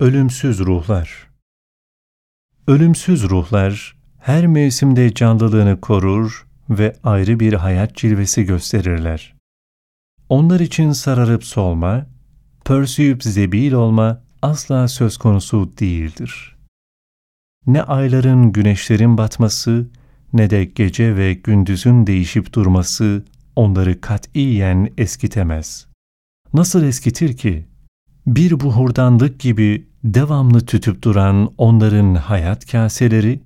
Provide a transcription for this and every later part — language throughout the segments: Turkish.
Ölümsüz ruhlar Ölümsüz ruhlar her mevsimde canlılığını korur ve ayrı bir hayat cilvesi gösterirler. Onlar için sararıp solma, pörsüyüp zebil olma asla söz konusu değildir. Ne ayların güneşlerin batması ne de gece ve gündüzün değişip durması onları katiyen eskitemez. Nasıl eskitir ki? Bir buhurdanlık gibi devamlı tütüp duran onların hayat kaseleri,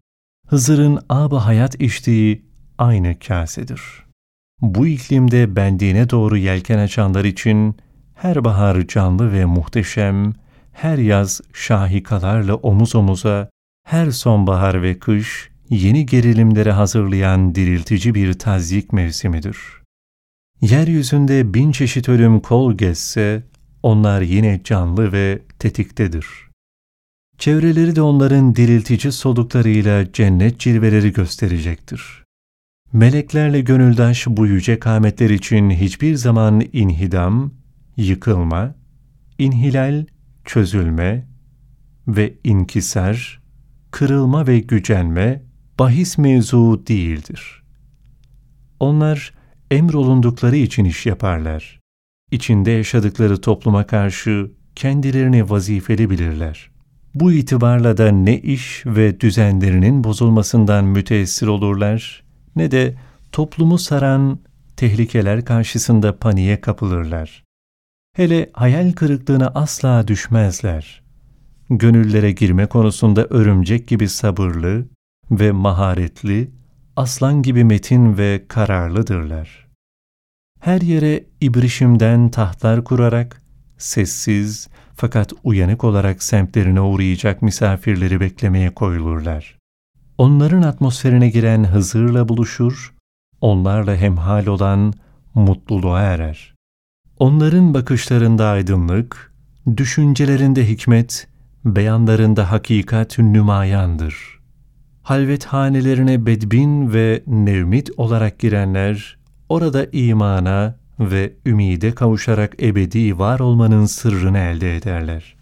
Hızır'ın ab hayat içtiği aynı kasedir. Bu iklimde bendiğine doğru yelken açanlar için her bahar canlı ve muhteşem, her yaz şahikalarla omuz omuza, her sonbahar ve kış yeni gerilimlere hazırlayan diriltici bir tazyik mevsimidir. Yeryüzünde bin çeşit ölüm kol gezse, onlar yine canlı ve tetiktedir. Çevreleri de onların diriltici soluklarıyla cennet cilveleri gösterecektir. Meleklerle gönüldaş bu yüce kâmetler için hiçbir zaman inhidam, yıkılma, inhilal, çözülme ve inkisar, kırılma ve gücenme bahis mevzu değildir. Onlar emrolundukları için iş yaparlar. İçinde yaşadıkları topluma karşı kendilerini vazifeli bilirler. Bu itibarla da ne iş ve düzenlerinin bozulmasından müteessir olurlar ne de toplumu saran tehlikeler karşısında paniğe kapılırlar. Hele hayal kırıklığına asla düşmezler. Gönüllere girme konusunda örümcek gibi sabırlı ve maharetli, aslan gibi metin ve kararlıdırlar. Her yere ibrişimden tahtlar kurarak, sessiz fakat uyanık olarak semtlerine uğrayacak misafirleri beklemeye koyulurlar. Onların atmosferine giren Hızır'la buluşur, onlarla hemhal olan mutluluğa erer. Onların bakışlarında aydınlık, düşüncelerinde hikmet, beyanlarında hakikat nümayandır. Halvethanelerine bedbin ve nevmit olarak girenler, orada imana ve ümide kavuşarak ebedi var olmanın sırrını elde ederler.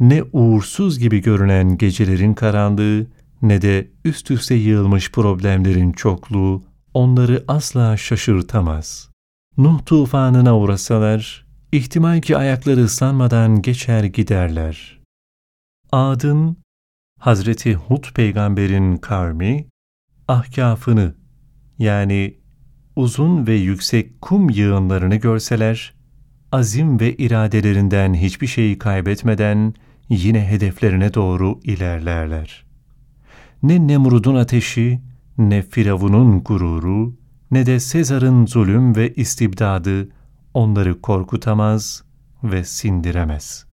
Ne uğursuz gibi görünen gecelerin karanlığı, ne de üst üste yığılmış problemlerin çokluğu onları asla şaşırtamaz. Nuh tufanına uğrasalar, ihtimal ki ayakları ıslanmadan geçer giderler. Adın, Hazreti Hud peygamberin kavmi, ahkafını yani uzun ve yüksek kum yığınlarını görseler, azim ve iradelerinden hiçbir şeyi kaybetmeden yine hedeflerine doğru ilerlerler. Ne Nemrud'un ateşi, ne Firavun'un gururu, ne de Sezar'ın zulüm ve istibdadı onları korkutamaz ve sindiremez.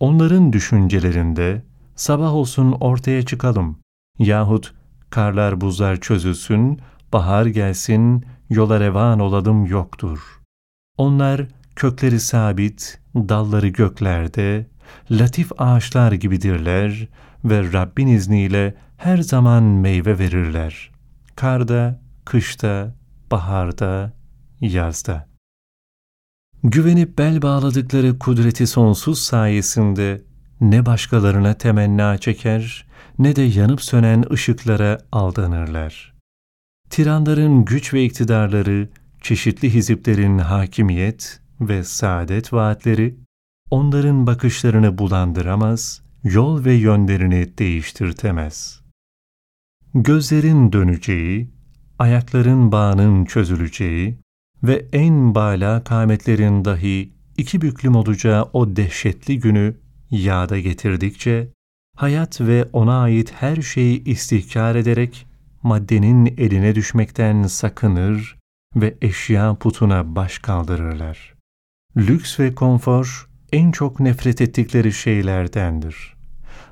Onların düşüncelerinde sabah olsun ortaya çıkalım yahut karlar buzlar çözülsün, bahar gelsin, yola revan olalım yoktur. Onlar kökleri sabit, dalları göklerde, latif ağaçlar gibidirler ve Rabbin izniyle her zaman meyve verirler. Karda, kışta, baharda, yazda. Güvenip bel bağladıkları kudreti sonsuz sayesinde ne başkalarına temenna çeker ne de yanıp sönen ışıklara aldanırlar. Tiranların güç ve iktidarları, çeşitli hiziplerin hakimiyet ve saadet vaatleri onların bakışlarını bulandıramaz, yol ve yönlerini değiştirtemez. Gözlerin döneceği, ayakların bağının çözüleceği ve en bala kâmetlerin dahi iki büklüm olacağı o dehşetli günü yağda getirdikçe, hayat ve ona ait her şeyi istihkar ederek maddenin eline düşmekten sakınır ve eşya putuna baş kaldırırlar. Lüks ve konfor en çok nefret ettikleri şeylerdendir.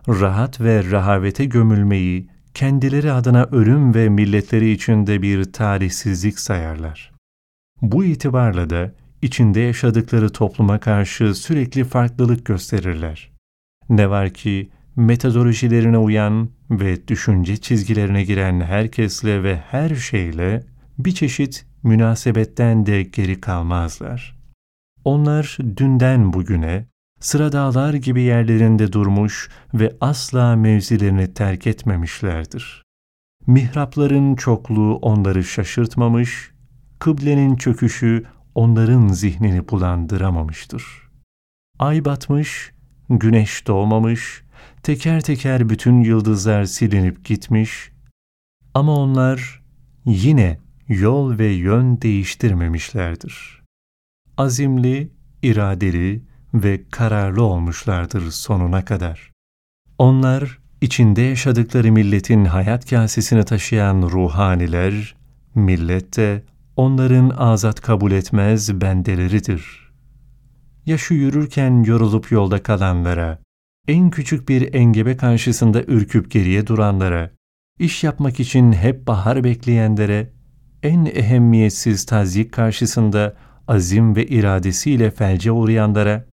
Rahat ve rahavete gömülmeyi kendileri adına ölüm ve milletleri içinde bir tarihsizlik sayarlar. Bu itibarla da içinde yaşadıkları topluma karşı sürekli farklılık gösterirler. Ne var ki metodolojilerine uyan ve düşünce çizgilerine giren herkesle ve her şeyle bir çeşit münasebetten de geri kalmazlar. Onlar dünden bugüne sıra dağlar gibi yerlerinde durmuş ve asla mevzilerini terk etmemişlerdir. Mihrapların çokluğu onları şaşırtmamış, kıblenin çöküşü onların zihnini bulandıramamıştır. Ay batmış, güneş doğmamış, teker teker bütün yıldızlar silinip gitmiş ama onlar yine yol ve yön değiştirmemişlerdir. Azimli, iradeli ve kararlı olmuşlardır sonuna kadar. Onlar, içinde yaşadıkları milletin hayat kasesini taşıyan ruhaniler, millet de onların azat kabul etmez bendeleridir. Ya şu yürürken yorulup yolda kalanlara, en küçük bir engebe karşısında ürküp geriye duranlara, iş yapmak için hep bahar bekleyenlere, en ehemmiyetsiz tazyik karşısında azim ve iradesiyle felce uğrayanlara,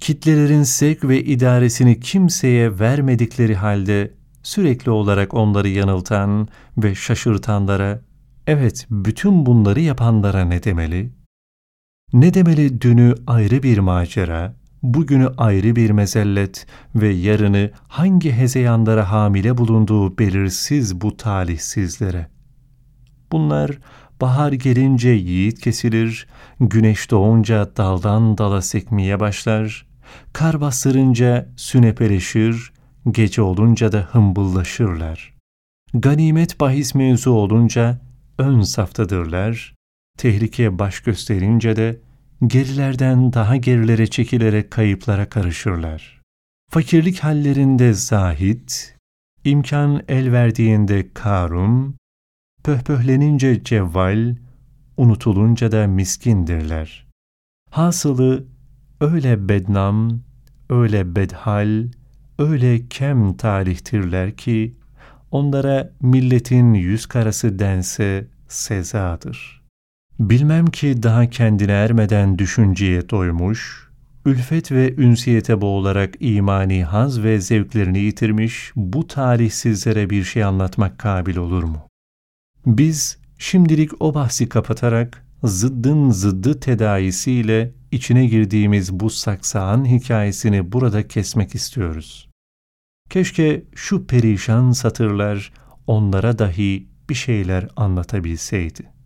kitlelerin sevk ve idaresini kimseye vermedikleri halde sürekli olarak onları yanıltan ve şaşırtanlara, evet bütün bunları yapanlara ne demeli? Ne demeli dünü ayrı bir macera, bugünü ayrı bir mezellet ve yarını hangi hezeyanlara hamile bulunduğu belirsiz bu talihsizlere. Bunlar bahar gelince yiğit kesilir, güneş doğunca daldan dala sekmeye başlar, kar bastırınca sünepeleşir, gece olunca da hımbıllaşırlar. Ganimet bahis mevzu olunca ön saftadırlar, tehlike baş gösterince de gerilerden daha gerilere çekilerek kayıplara karışırlar. Fakirlik hallerinde zahit, imkan el verdiğinde karum, pöhpöhlenince cevval, unutulunca da miskindirler. Hasılı öyle bednam, öyle bedhal, öyle kem talihtirler ki, onlara milletin yüz karası dense sezadır. Bilmem ki daha kendine ermeden düşünceye doymuş, ülfet ve ünsiyete boğularak imani haz ve zevklerini yitirmiş bu talihsizlere bir şey anlatmak kabil olur mu? Biz şimdilik o bahsi kapatarak zıddın zıddı tedavisiyle içine girdiğimiz bu saksağın hikayesini burada kesmek istiyoruz. Keşke şu perişan satırlar onlara dahi bir şeyler anlatabilseydi.